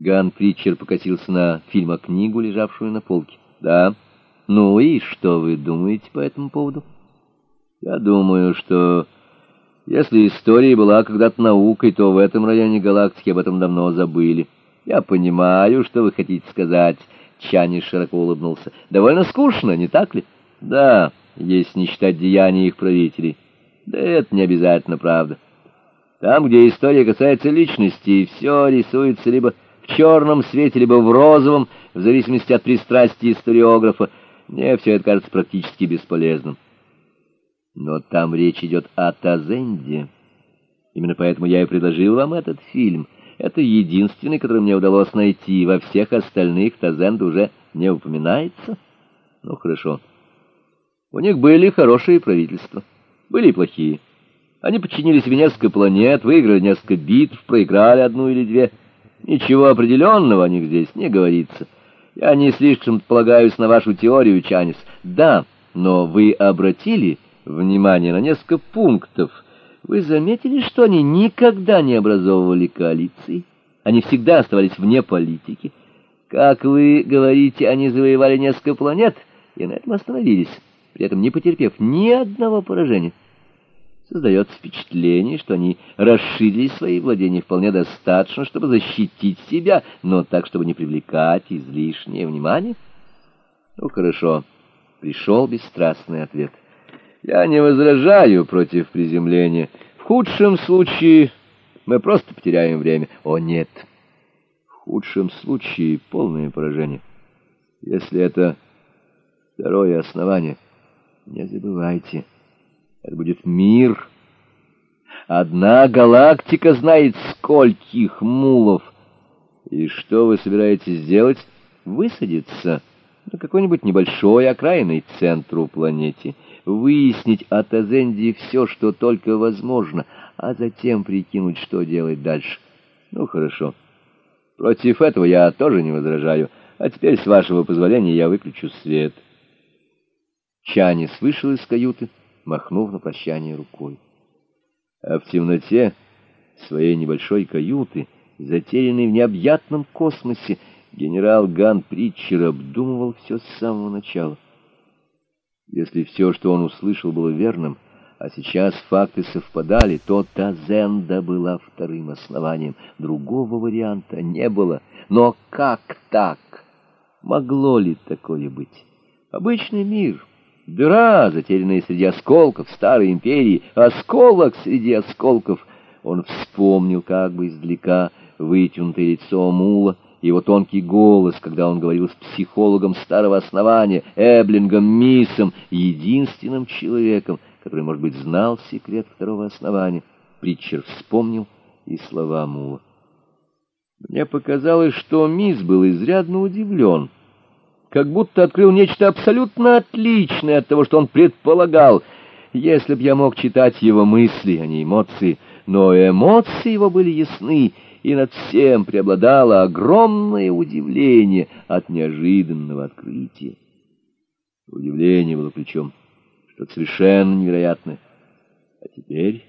Ган Притчер покатился на фильмокнигу, лежавшую на полке. «Да. Ну и что вы думаете по этому поводу?» «Я думаю, что если история была когда-то наукой, то в этом районе галактики об этом давно забыли. Я понимаю, что вы хотите сказать». Чани широко улыбнулся. «Довольно скучно, не так ли?» «Да, если не считать деяний их правителей. Да это не обязательно правда. Там, где история касается личности, все рисуется либо черном свете, либо в розовом, в зависимости от пристрастия историографа. Мне все это кажется практически бесполезным. Но там речь идет о Тазенде. Именно поэтому я и предложил вам этот фильм. Это единственный, который мне удалось найти. Во всех остальных Тазенд уже не упоминается. Ну, хорошо. У них были хорошие правительства. Были и плохие. Они подчинили себе несколько планет, выиграли несколько битв, проиграли одну или две. Ничего определенного о них здесь не говорится. Я не слишком полагаюсь на вашу теорию, Чанис. Да, но вы обратили внимание на несколько пунктов. Вы заметили, что они никогда не образовывали коалиции? Они всегда оставались вне политики. Как вы говорите, они завоевали несколько планет и на этом остановились, при этом не потерпев ни одного поражения. Создается впечатление, что они расширили свои владения вполне достаточно, чтобы защитить себя, но так, чтобы не привлекать излишнее внимание. Ну, хорошо. Пришел бесстрастный ответ. Я не возражаю против приземления. В худшем случае мы просто потеряем время. О, нет. В худшем случае полное поражение. Если это второе основание, не забывайте — это будет мир. Одна галактика знает, скольких мулов. И что вы собираетесь сделать? Высадиться на какой-нибудь небольшой окраинной центру планете, выяснить от Азенди все, что только возможно, а затем прикинуть, что делать дальше. Ну, хорошо. Против этого я тоже не возражаю. А теперь, с вашего позволения, я выключу свет. Чанис вышел из каюты махнув на прощание рукой. А в темноте своей небольшой каюты, затерянной в необъятном космосе, генерал Ган Притчер обдумывал все с самого начала. Если все, что он услышал, было верным, а сейчас факты совпадали, то Тазенда была вторым основанием. Другого варианта не было. Но как так? Могло ли такое быть? Обычный мир — Дыра, затерянная среди осколков старой империи, осколок среди осколков. Он вспомнил как бы издалека вытянутое лицо мула, его тонкий голос, когда он говорил с психологом старого основания, Эблингом Миссом, единственным человеком, который, может быть, знал секрет второго основания. Притчер вспомнил и слова мула. Мне показалось, что Мисс был изрядно удивлен как будто открыл нечто абсолютно отличное от того, что он предполагал. Если б я мог читать его мысли, а не эмоции, но эмоции его были ясны, и над всем преобладало огромное удивление от неожиданного открытия. Удивление было причем что-то совершенно невероятное. А теперь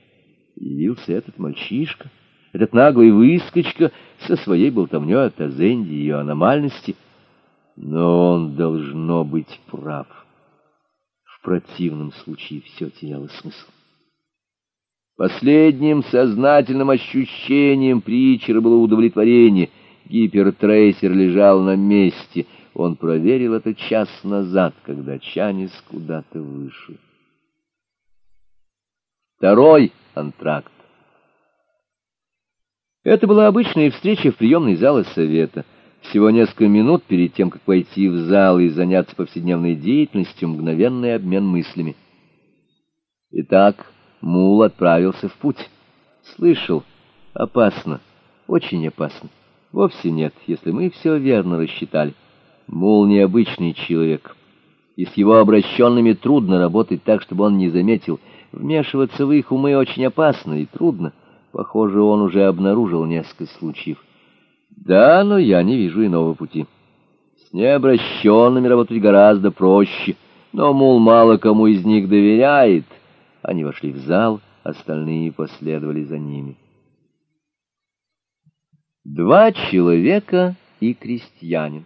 явился этот мальчишка, этот наглый выскочка со своей болтовней о Тазенде и ее аномальности — но он должно быть прав. В противном случае все теряло смысл. Последним сознательным ощущением Притчера было удовлетворение. Гипертрейсер лежал на месте. Он проверил это час назад, когда Чанис куда-то вышел. Второй антракт. Это была обычная встреча в приемной зале совета — всего несколько минут перед тем, как войти в зал и заняться повседневной деятельностью, мгновенный обмен мыслями. Итак, Мул отправился в путь. Слышал, опасно, очень опасно. Вовсе нет, если мы все верно рассчитали. Мул необычный человек, и с его обращенными трудно работать так, чтобы он не заметил. Вмешиваться в их умы очень опасно и трудно. Похоже, он уже обнаружил несколько случаев. Да, но я не вижу иного пути. С необращенными работать гораздо проще, но, мол, мало кому из них доверяет. Они вошли в зал, остальные последовали за ними. Два человека и крестьянин.